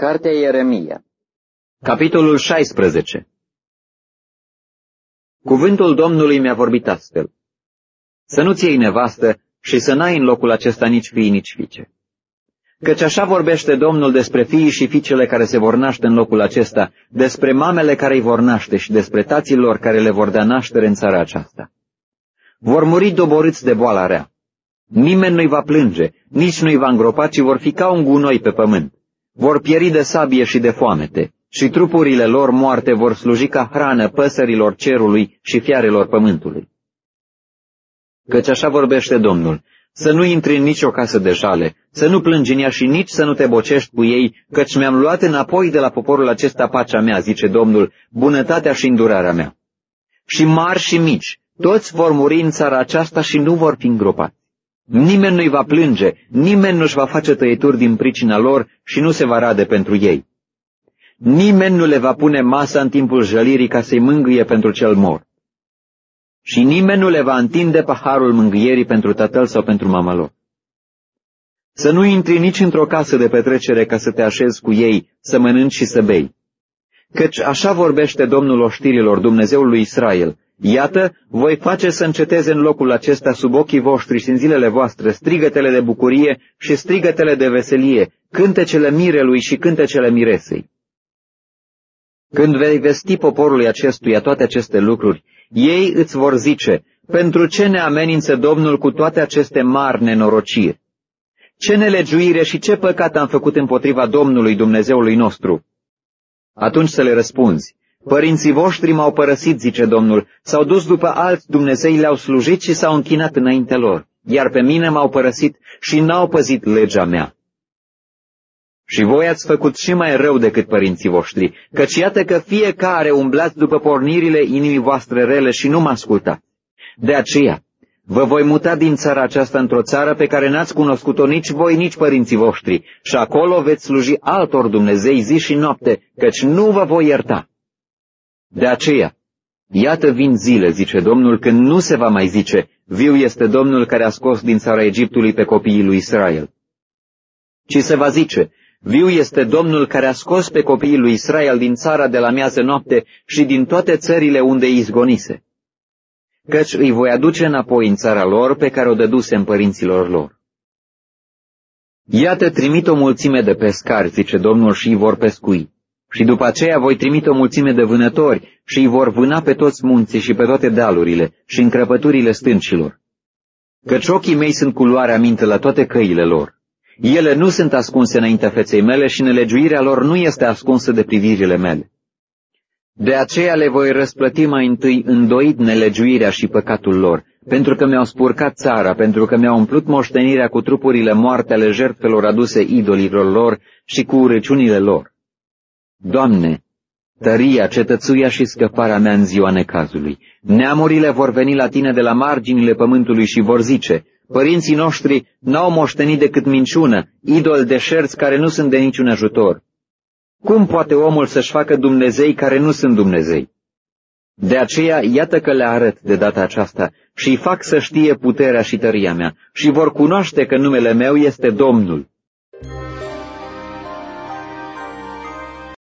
Cartea Ieremia Capitolul 16 Cuvântul Domnului mi-a vorbit astfel. Să nu-ți iei nevastă și să n-ai în locul acesta nici fii, nici fiice. Căci așa vorbește Domnul despre fiii și fiicele care se vor naște în locul acesta, despre mamele care îi vor naște și despre taților care le vor da naștere în țara aceasta. Vor muri doborâți de boala rea. Nimeni nu-i va plânge, nici nu-i va îngropa, ci vor fi ca un gunoi pe pământ. Vor pieri de sabie și de foamete, și trupurile lor moarte vor sluji ca hrană păsărilor cerului și fiarelor pământului. Căci așa vorbește Domnul, să nu intri în nicio casă de jale, să nu plângi în ea și nici să nu te bocești cu ei, căci mi-am luat înapoi de la poporul acesta pacea mea, zice Domnul, bunătatea și îndurarea mea. Și mari și mici, toți vor muri în țara aceasta și nu vor fi îngropați. Nimeni nu-i va plânge, nimeni nu-și va face tăieturi din pricina lor și nu se va rade pentru ei. Nimeni nu le va pune masa în timpul jălirii ca să-i mângâie pentru cel mor. Și nimeni nu le va întinde paharul mângâierii pentru tatăl sau pentru mama lor. Să nu intri nici într-o casă de petrecere ca să te așezi cu ei, să mănânci și să bei. Căci așa vorbește Domnul oștirilor, Dumnezeul lui Israel, Iată, voi face să înceteze în locul acesta sub ochii voștri și în zilele voastre strigătele de bucurie și strigătele de veselie, cântecele mirelui și cântecele miresei. Când vei vesti poporului acestuia toate aceste lucruri, ei îți vor zice, pentru ce ne amenință Domnul cu toate aceste mari nenorociri? Ce nelegiuire și ce păcat am făcut împotriva Domnului Dumnezeului nostru? Atunci să le răspunzi, Părinții voștri m-au părăsit, zice Domnul, s-au dus după alți Dumnezei, le-au slujit și s-au închinat înainte lor, iar pe mine m-au părăsit și n-au păzit legea mea. Și voi ați făcut și mai rău decât părinții voștri, căci iată că fiecare umblați după pornirile inimii voastre rele și nu mă ascultați. De aceea, vă voi muta din țara aceasta într-o țară pe care n-ați cunoscut-o nici voi, nici părinții voștri, și acolo veți sluji altor Dumnezei zi și noapte, căci nu vă voi ierta. De aceea, iată vin zile, zice Domnul, când nu se va mai zice, viu este Domnul care a scos din țara Egiptului pe copiii lui Israel. Ci se va zice, viu este Domnul care a scos pe copiii lui Israel din țara de la miază noapte și din toate țările unde îi izgonise. Căci îi voi aduce înapoi în țara lor pe care o dăduse părinților lor. Iată trimit o mulțime de pescari, zice Domnul, și îi vor pescui. Și după aceea voi trimite o mulțime de vânători și îi vor vâna pe toți munții și pe toate dealurile și în crăpăturile stâncilor. Căci ochii mei sunt culoarea minte la toate căile lor. Ele nu sunt ascunse înaintea feței mele și nelegiuirea lor nu este ascunsă de privirile mele. De aceea le voi răsplăti mai întâi îndoit nelegiuirea și păcatul lor, pentru că mi-au spurcat țara, pentru că mi-au umplut moștenirea cu trupurile moarte ale jertfelor aduse idolilor lor și cu urăciunile lor. Doamne, tăria, cetățuia și scăparea mea în ziua necazului. Neamurile vor veni la tine de la marginile pământului și vor zice, părinții noștri n-au moștenit decât minciună, idol de șerți care nu sunt de niciun ajutor. Cum poate omul să-și facă Dumnezei care nu sunt Dumnezei? De aceea, iată că le arăt de data aceasta și îi fac să știe puterea și tăria mea și vor cunoaște că numele meu este Domnul.